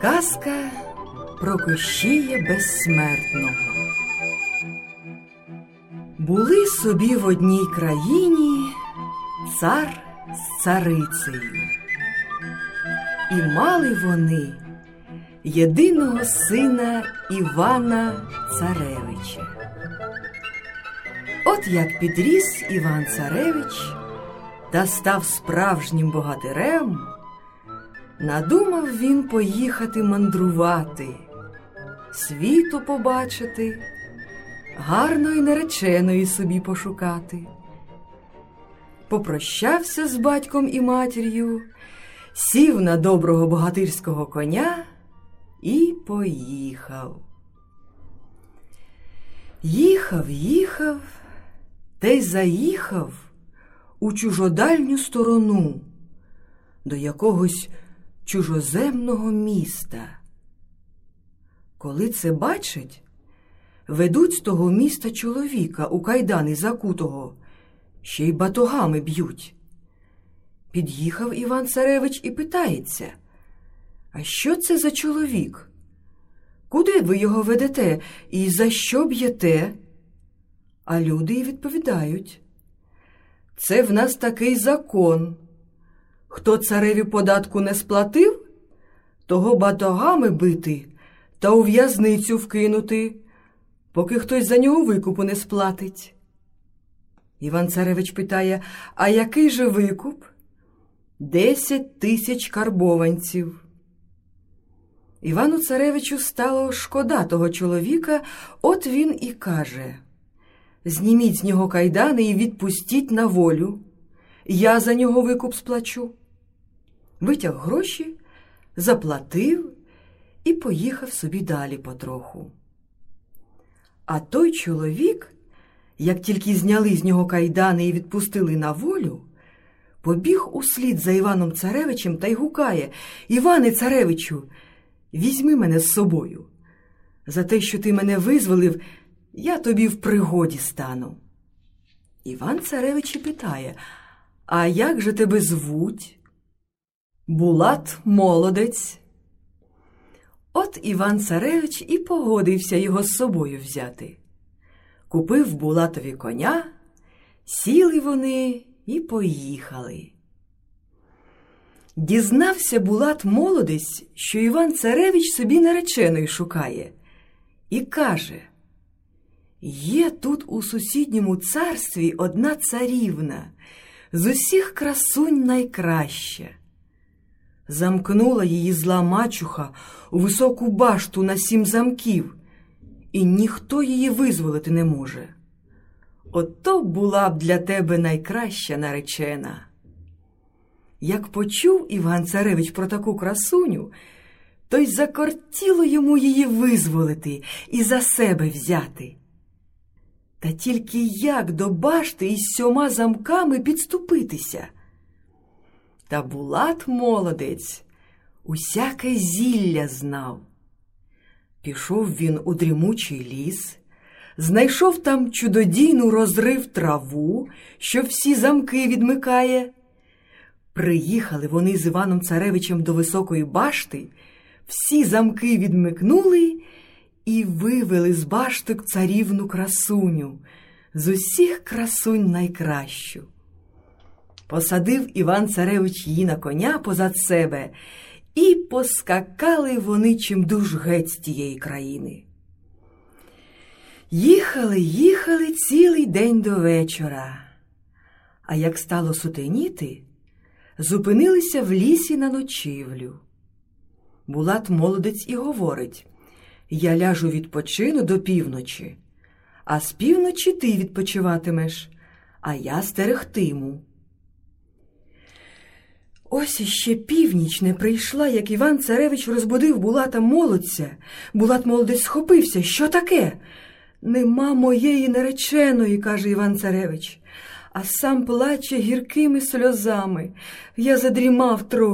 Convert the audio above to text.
Казка про Кощія безсмертного. Були собі в одній країні цар з царицею. І мали вони єдиного сина Івана Царевича. От як підріс Іван Царевич та став справжнім богатирем, надумав він поїхати мандрувати, світу побачити, гарної нареченої собі пошукати. Попрощався з батьком і матір'ю, сів на доброго богатирського коня і поїхав. Їхав, їхав, й заїхав у чужодальню сторону до якогось чужоземного міста. Коли це бачить, ведуть з того міста чоловіка у кайдани закутого, ще й батогами б'ють. Під'їхав Іван Царевич і питається, а що це за чоловік? Куди ви його ведете і за що б'єте? А люди й відповідають. Це в нас такий закон. Хто цареві податку не сплатив, того батогами бити та у в'язницю вкинути, поки хтось за нього викупу не сплатить. Іван Царевич питає, а який же викуп? Десять тисяч карбованців. Івану Царевичу стало шкода того чоловіка, от він і каже Зніміть з нього кайдани і відпустіть на волю. Я за нього викуп сплачу. Витяг гроші, заплатив і поїхав собі далі потроху. А той чоловік, як тільки зняли з нього кайдани і відпустили на волю, побіг услід за Іваном Царевичем та й гукає Іване Царевичу, візьми мене з собою. За те, що ти мене визволив, я тобі в пригоді стану. Іван Царевич і питає, а як же тебе звуть? Булат молодець. От Іван Царевич і погодився його з собою взяти. Купив Булатові коня, сіли вони і поїхали. Дізнався Булат молодець, що Іван Царевич собі нареченої шукає, і каже Є тут у сусідньому царстві одна царівна, з усіх красунь найкраща. Замкнула її зла мачуха у високу башту на сім замків, і ніхто її визволити не може. Ото була б для тебе найкраща наречена. Як почув Іван Царевич про таку красуню, то й закортіло йому її визволити і за себе взяти. Та тільки як до башти із сьома замками підступитися? Та Булат молодець усяке зілля знав. Пішов він у дрімучий ліс, знайшов там чудодійну розрив траву, що всі замки відмикає. Приїхали вони з Іваном Царевичем до високої башти, всі замки відмикнули і вивели з башток царівну красуню, з усіх красунь найкращу. Посадив Іван Царевич її на коня позад себе, і поскакали вони чимдуж геть з тієї країни. Їхали, їхали цілий день до вечора. А як стало сутеніти, зупинилися в лісі на ночівлю. Булат молодець і говорить Я ляжу відпочину до півночі, а з півночі ти відпочиватимеш, а я стерегтиму. Ось іще північ не прийшла, як Іван Царевич розбудив Булата молодця. Булат молодець схопився. Що таке? Нема моєї нареченої, каже Іван Царевич, а сам плаче гіркими сльозами. Я задрімав трохи.